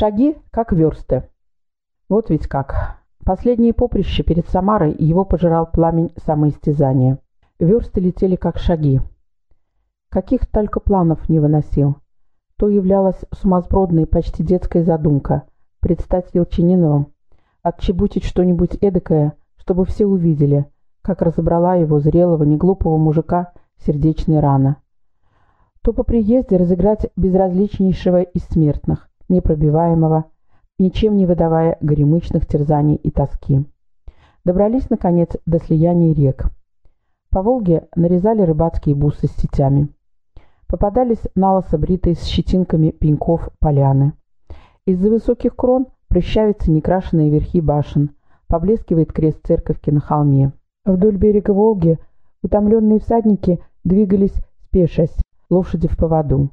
Шаги, как версты. Вот ведь как. Последнее поприще перед Самарой его пожирал пламень самоистязания. Версты летели, как шаги. Каких только планов не выносил. То являлась сумасбродная, почти детская задумка — предстать Елчининовым, отчебутить что-нибудь эдакое, чтобы все увидели, как разобрала его зрелого, неглупого мужика сердечная рана. То по приезде разыграть безразличнейшего из смертных, непробиваемого, ничем не выдавая горемычных терзаний и тоски. Добрались, наконец, до слияния рек. По Волге нарезали рыбацкие бусы с сетями. Попадались налосо бритые с щетинками пеньков поляны. Из-за высоких крон прыщавятся некрашенные верхи башен, поблескивает крест церковки на холме. Вдоль берега Волги утомленные всадники двигались спешась, лошади в поводу.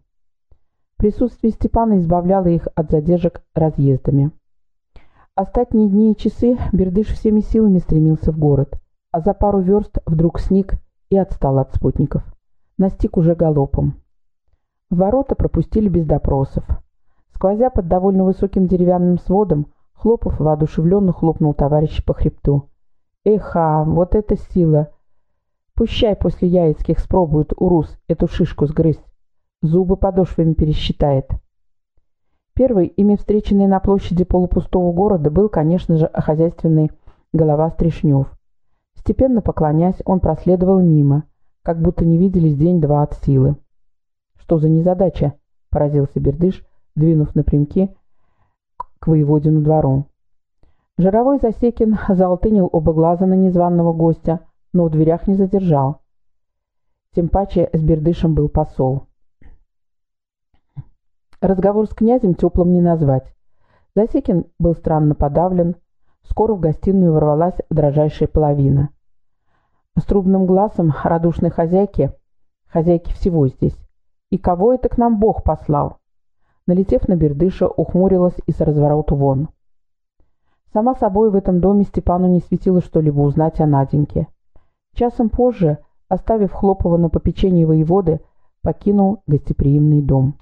Присутствие Степана избавляло их от задержек разъездами. Остатние дни и часы Бердыш всеми силами стремился в город, а за пару верст вдруг сник и отстал от спутников. Настиг уже галопом. Ворота пропустили без допросов. Сквозя под довольно высоким деревянным сводом, Хлопов воодушевленно хлопнул товарища по хребту. «Эха, вот это сила! Пущай после яицких спробует урус эту шишку сгрызть. Зубы подошвами пересчитает». Первый, ими встреченный на площади полупустого города, был, конечно же, хозяйственный голова Стришнев. Степенно поклонясь, он проследовал мимо, как будто не виделись день-два от силы. «Что за незадача?» — поразился Бердыш, двинув напрямки к воеводину двору. Жировой Засекин заалтынил оба глаза на незваного гостя, но в дверях не задержал. Тем паче с Бердышем был посол. Разговор с князем теплым не назвать. Засекин был странно подавлен. Скоро в гостиную ворвалась дрожайшая половина. С трубным глазом радушной хозяйки, хозяйки всего здесь, и кого это к нам Бог послал? Налетев на бердыша, ухмурилась и с развороту вон. Сама собой в этом доме Степану не светило что-либо узнать о Наденьке. Часом позже, оставив Хлопова на попечении воеводы, покинул гостеприимный дом.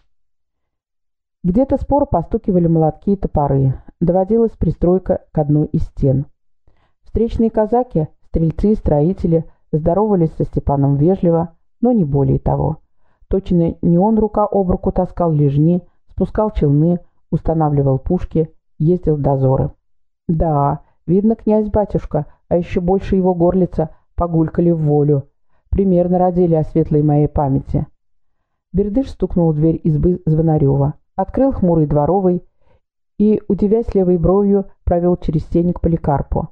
Где-то споро постукивали молотки и топоры. Доводилась пристройка к одной из стен. Встречные казаки, стрельцы и строители здоровались со Степаном вежливо, но не более того. Точно не он рука об руку таскал лежни, спускал челны, устанавливал пушки, ездил в дозоры. Да, видно, князь-батюшка, а еще больше его горлица, погулькали в волю. Примерно родили о светлой моей памяти. Бердыш стукнул в дверь избы Звонарева, открыл хмурый дворовый и, удивясь левой бровью, провел через тень к Поликарпу.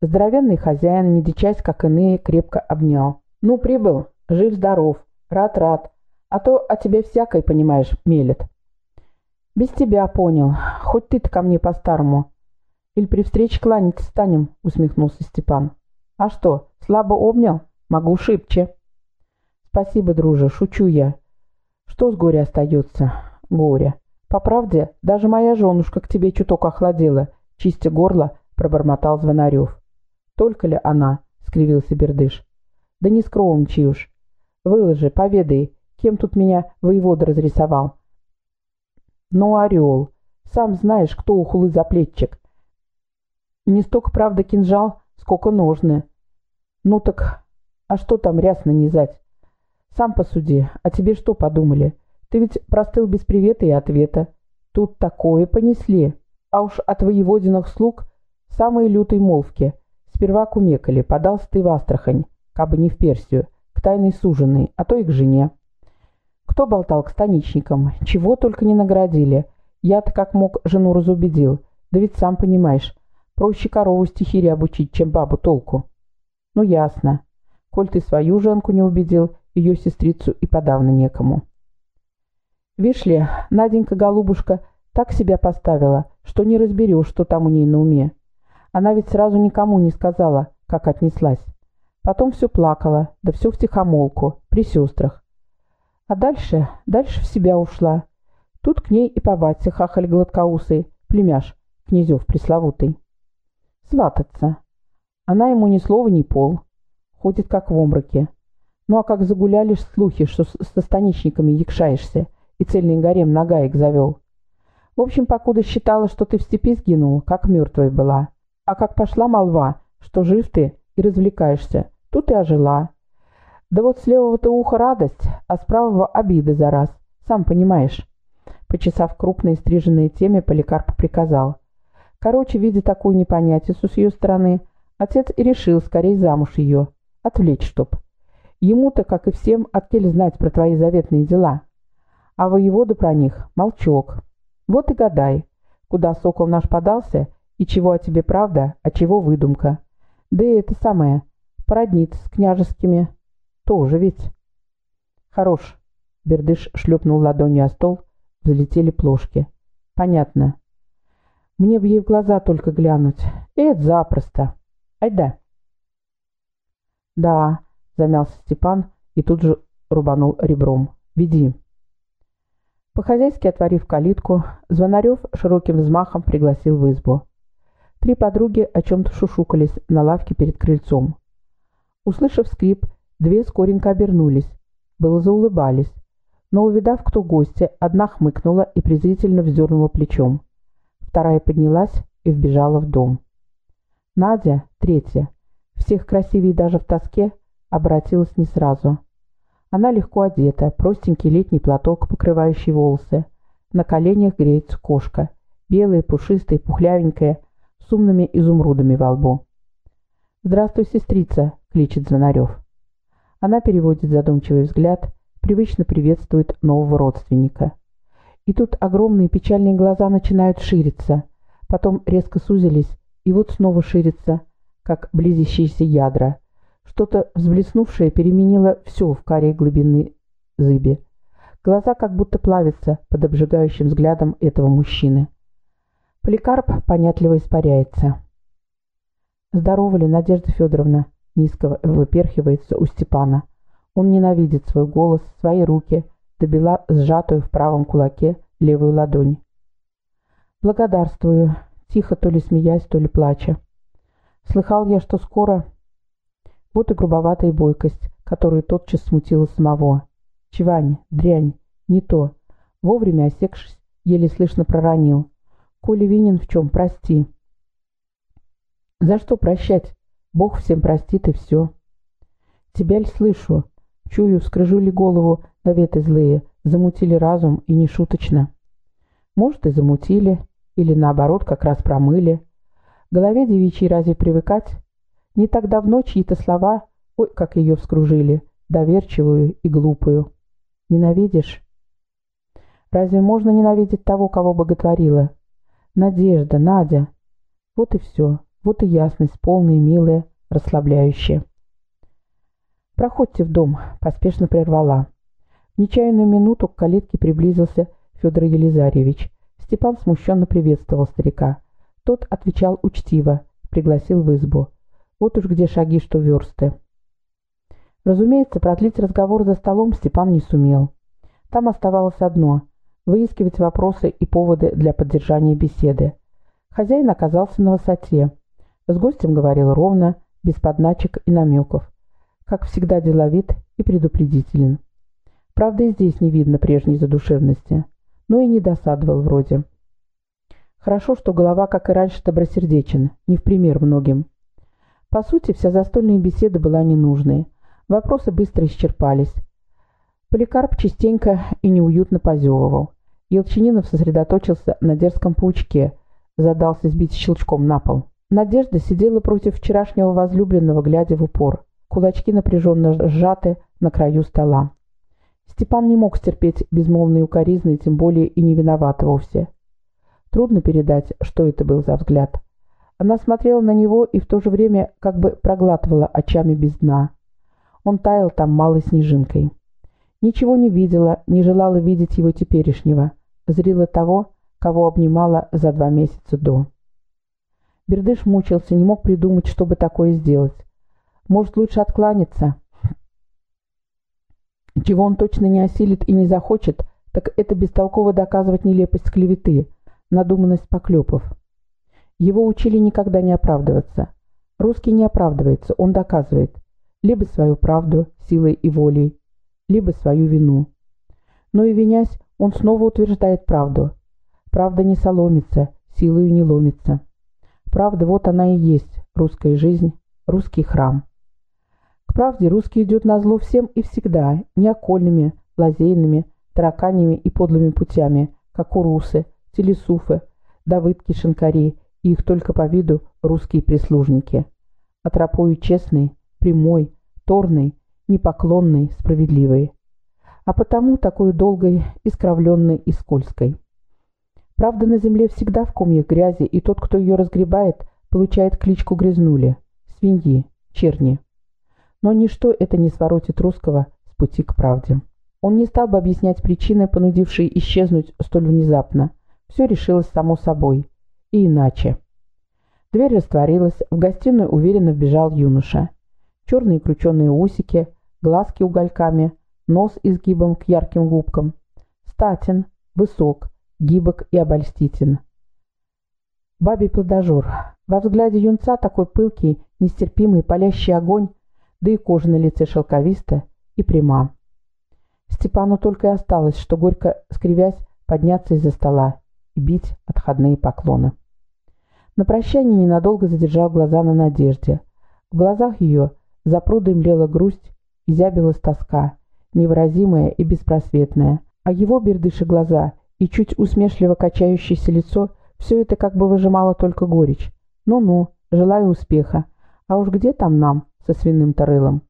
Здоровенный хозяин, не дичась, как иные, крепко обнял. «Ну, прибыл, жив-здоров, рад-рад, а то о тебе всякой, понимаешь, мелет». «Без тебя понял. Хоть ты-то ко мне по-старому». «Или при встрече кланяться станем», — усмехнулся Степан. «А что, слабо обнял? Могу шибче». «Спасибо, друже, шучу я. Что с горя остается? Горе. По правде, даже моя женушка к тебе чуток охладела, чистя горло, пробормотал Звонарев. «Только ли она?» — скривился Бердыш. «Да не скромничай уж. Выложи, поведай, кем тут меня воевода разрисовал?» «Ну, орел, сам знаешь, кто ухулый заплетчик. Не столько, правда, кинжал, сколько ножны. Ну так, а что там рясно низать? Сам посуди, а тебе что подумали? Ты ведь простыл без привета и ответа. Тут такое понесли. А уж от воеводиных слуг самые лютой молвки. Сперва кумекали, подался ты в Астрахань, кабы не в Персию, к тайной суженой, а то и к жене. Кто болтал к станичникам? Чего только не наградили. Я-то как мог жену разубедил. Да ведь сам понимаешь, проще корову стихире обучить, чем бабу толку. Ну ясно. Коль ты свою женку не убедил, ее сестрицу и подавно некому. Вишь ли, Наденька-голубушка так себя поставила, что не разберешь, что там у ней на уме. Она ведь сразу никому не сказала, как отнеслась. Потом все плакала, да все втихомолку, при сестрах. А дальше, дальше в себя ушла. Тут к ней и по батьце хахаль гладкоусый, племяш, князев пресловутый. Свататься. Она ему ни слова, ни пол. Ходит как в омраке. Ну а как загуляли слухи, что со станичниками якшаешься, и цельный гарем нагаек завел. В общем, покуда считала, что ты в степи сгинул, как мертвая была. А как пошла молва, что жив ты и развлекаешься, тут и ожила. Да вот с левого-то уха радость, а с правого обида за раз, сам понимаешь. Почесав крупные стриженные темы, Поликарп приказал. Короче, видя такую непонятицу с ее стороны, отец и решил скорее замуж ее, отвлечь чтоб. Ему-то, как и всем, откель знать про твои заветные дела. А воеводу про них молчок. Вот и гадай, куда сокол наш подался, и чего о тебе правда, а чего выдумка. Да и это самое, породнит с княжескими. Тоже ведь. Хорош. Бердыш шлепнул ладонью о стол, взлетели плошки. Понятно. Мне бы ей в глаза только глянуть. И это запросто. Айда. Да, замялся Степан и тут же рубанул ребром. «Веди». По-хозяйски отворив калитку, Звонарев широким взмахом пригласил в избу. Три подруги о чем-то шушукались на лавке перед крыльцом. Услышав скрип, две скоренько обернулись, было заулыбались, но, увидав, кто гости, одна хмыкнула и презрительно вздернула плечом. Вторая поднялась и вбежала в дом. Надя, третья, всех красивее даже в тоске, обратилась не сразу. Она легко одета, простенький летний платок, покрывающий волосы. На коленях греется кошка, белая, пушистая, пухлявенькая, с умными изумрудами во лбу. «Здравствуй, сестрица!» — кличет Звонарев. Она переводит задумчивый взгляд, привычно приветствует нового родственника. И тут огромные печальные глаза начинают шириться, потом резко сузились, и вот снова ширятся, как близящиеся ядра — что-то взблеснувшее переменило все в карие глубины зыби. Глаза как будто плавятся под обжигающим взглядом этого мужчины. Поликарп понятливо испаряется. «Здорово ли, Надежда Федоровна?» Низко выперхивается у Степана. Он ненавидит свой голос, свои руки, добила сжатую в правом кулаке левую ладонь. «Благодарствую», тихо то ли смеясь, то ли плача. «Слыхал я, что скоро вот и грубоватая бойкость, которую тотчас смутила самого. «Чевань, дрянь, не то». Вовремя осекшись, еле слышно проронил. «Коли винен в чем, прости». «За что прощать? Бог всем простит и все». «Тебя ль слышу? Чую, скрыжу ли голову наветы злые, замутили разум и не шуточно». «Может, и замутили, или наоборот, как раз промыли. Голове девичьей разве привыкать?» Не так давно чьи-то слова, ой, как ее вскружили, доверчивую и глупую. Ненавидишь? Разве можно ненавидеть того, кого боготворила? Надежда, Надя. Вот и все. Вот и ясность, полная, милая, расслабляющая. «Проходьте в дом», — поспешно прервала. В нечаянную минуту к калитке приблизился Федор Елизарьевич. Степан смущенно приветствовал старика. Тот отвечал учтиво, пригласил в избу. Вот уж где шаги, что версты. Разумеется, продлить разговор за столом Степан не сумел. Там оставалось одно — выискивать вопросы и поводы для поддержания беседы. Хозяин оказался на высоте. С гостем говорил ровно, без подначек и намеков. Как всегда деловит и предупредителен. Правда, и здесь не видно прежней задушевности. Но и не досадовал вроде. Хорошо, что голова, как и раньше, добросердечен, не в пример многим. По сути, вся застольная беседа была ненужной. Вопросы быстро исчерпались. Поликарп частенько и неуютно позевывал. Елчининов сосредоточился на дерзком паучке, задался сбить щелчком на пол. Надежда сидела против вчерашнего возлюбленного, глядя в упор. Кулачки напряженно сжаты на краю стола. Степан не мог стерпеть безмолвной укоризны, тем более и не виноват вовсе. Трудно передать, что это был за взгляд. Она смотрела на него и в то же время как бы проглатывала очами без дна. Он таял там малой снежинкой. Ничего не видела, не желала видеть его теперешнего. Зрила того, кого обнимала за два месяца до. Бердыш мучился, не мог придумать, чтобы такое сделать. Может, лучше откланяться? Чего он точно не осилит и не захочет, так это бестолково доказывать нелепость клеветы, надуманность поклепов. Его учили никогда не оправдываться. Русский не оправдывается, он доказывает либо свою правду силой и волей, либо свою вину. Но и винясь, он снова утверждает правду. Правда не соломится, силою не ломится. Правда, вот она и есть, русская жизнь, русский храм. К правде русский идет на зло всем и всегда, не окольными, лазейными, тараканями и подлыми путями, как урусы, телесуфы, давыдки шинкари их только по виду русские прислужники. А тропою честный, прямой, торный, непоклонный, справедливый. А потому такой долгой, искровленной и скользкой. Правда, на земле всегда в комьях грязи, и тот, кто ее разгребает, получает кличку грязнули, свиньи, черни. Но ничто это не своротит русского с пути к правде. Он не стал бы объяснять причины, понудившие исчезнуть столь внезапно. Все решилось само собой. И иначе. Дверь растворилась, в гостиную уверенно вбежал юноша. Черные крученые усики, глазки угольками, нос изгибом к ярким губкам. Статен, высок, гибок и обольстителен. Бабий плодожор. Во взгляде юнца такой пылкий, нестерпимый, палящий огонь, да и кожа на лице шелковиста и пряма. Степану только и осталось, что горько скривясь подняться из-за стола и бить отходные поклоны. На прощание ненадолго задержал глаза на надежде. В глазах ее за прудой млела грусть и зябилась тоска, невыразимая и беспросветная, а его бердыши глаза и чуть усмешливо качающееся лицо все это как бы выжимало только горечь. Ну-ну, желаю успеха. А уж где там нам со свиным тарылом?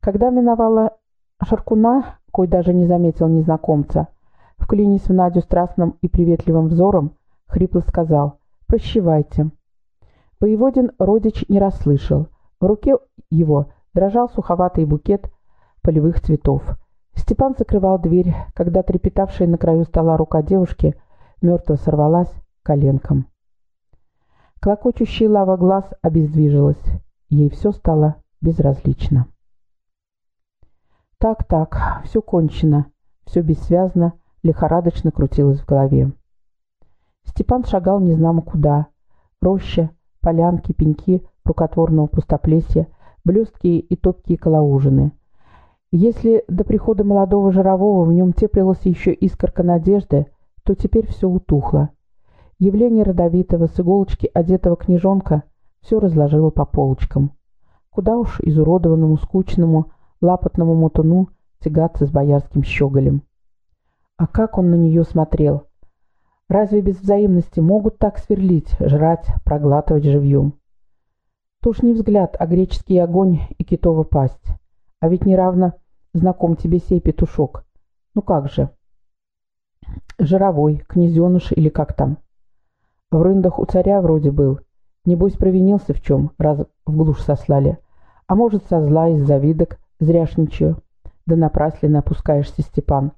Когда миновала Шаркуна, кой даже не заметил незнакомца, вклинись в Надю страстным и приветливым взором, хрипло сказал «Прощевайте». Воеводин родич не расслышал. В руке его дрожал суховатый букет полевых цветов. Степан закрывал дверь, когда трепетавшая на краю стола рука девушки мертво сорвалась коленком. Клокочущий лава глаз обездвижилась. Ей все стало безразлично. Так-так, все кончено, все бессвязно, лихорадочно крутилось в голове. Степан шагал незнамо куда. Роща, полянки, пеньки рукотворного пустоплесья, блесткие и топкие колоужины. Если до прихода молодого жирового в нем теплилась еще искорка надежды, то теперь все утухло. Явление родовитого с иголочки одетого княжонка все разложило по полочкам. Куда уж изуродованному, скучному, лапотному мотуну тягаться с боярским щеголем. А как он на нее смотрел! Разве без взаимности могут так сверлить, жрать, проглатывать живьем? Не взгляд, а греческий огонь и китова пасть. А ведь неравно знаком тебе сей петушок. Ну как же? Жировой, князеныш или как там? В рындах у царя вроде был. Небось провинился в чем, раз в глушь сослали. А может, со зла из завидок, зряшничаю. Да напрасленно опускаешься, Степан.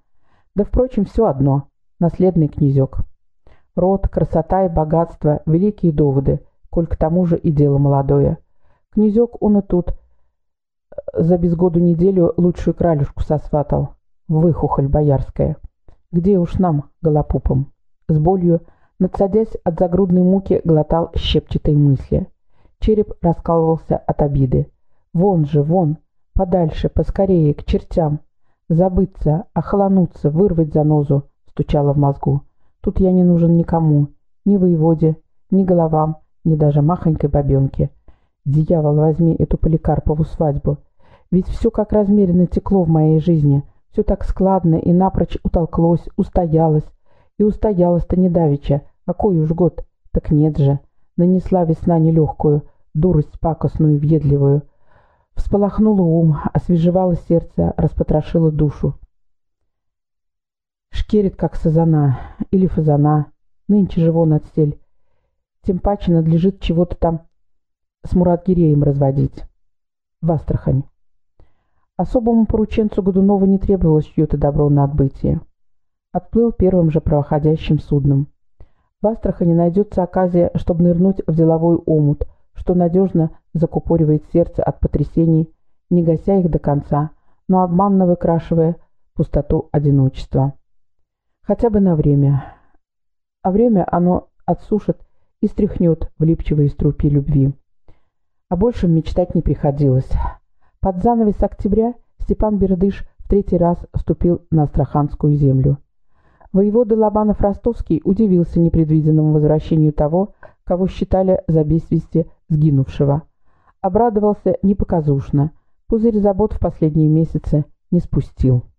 Да, впрочем, все одно. Наследный князек. Род, красота и богатство — великие доводы, коль к тому же и дело молодое. Князек он и тут за безгоду неделю лучшую кралюшку сосватал. Выхухоль боярская. Где уж нам, голопупам? С болью, надсадясь от загрудной муки, глотал щепчатой мысли. Череп раскалывался от обиды. Вон же, вон, подальше, поскорее, к чертям. Забыться, охлануться, вырвать занозу, стучало в мозгу. Тут я не нужен никому, ни воеводе, ни головам, ни даже махонькой бабенке. Дьявол, возьми эту Поликарпову свадьбу. Ведь все как размеренно текло в моей жизни, все так складно и напрочь утолклось, устоялось. И устоялось-то недавеча, а кой уж год, так нет же. Нанесла весна нелегкую, дурость пакостную, въедливую. Всполохнула ум, освежевала сердце, распотрошила душу. Шкерит, как сазана или фазана, нынче живо над стель. Тем паче надлежит чего-то там с Муратгиреем разводить. В Астрахань. Особому порученцу Годунову не требовалось чье-то добро на отбытие. Отплыл первым же правоходящим судном. В Астрахани найдется оказия, чтобы нырнуть в деловой омут, что надежно закупоривает сердце от потрясений, не гася их до конца, но обманно выкрашивая пустоту одиночества. Хотя бы на время. А время оно отсушит и стряхнет влипчивые струпи любви. О большем мечтать не приходилось. Под занавес октября Степан Бердыш в третий раз вступил на Астраханскую землю. Воевода Лобанов-Ростовский удивился непредвиденному возвращению того, кого считали за без сгинувшего. Обрадовался непоказушно. Пузырь забот в последние месяцы не спустил.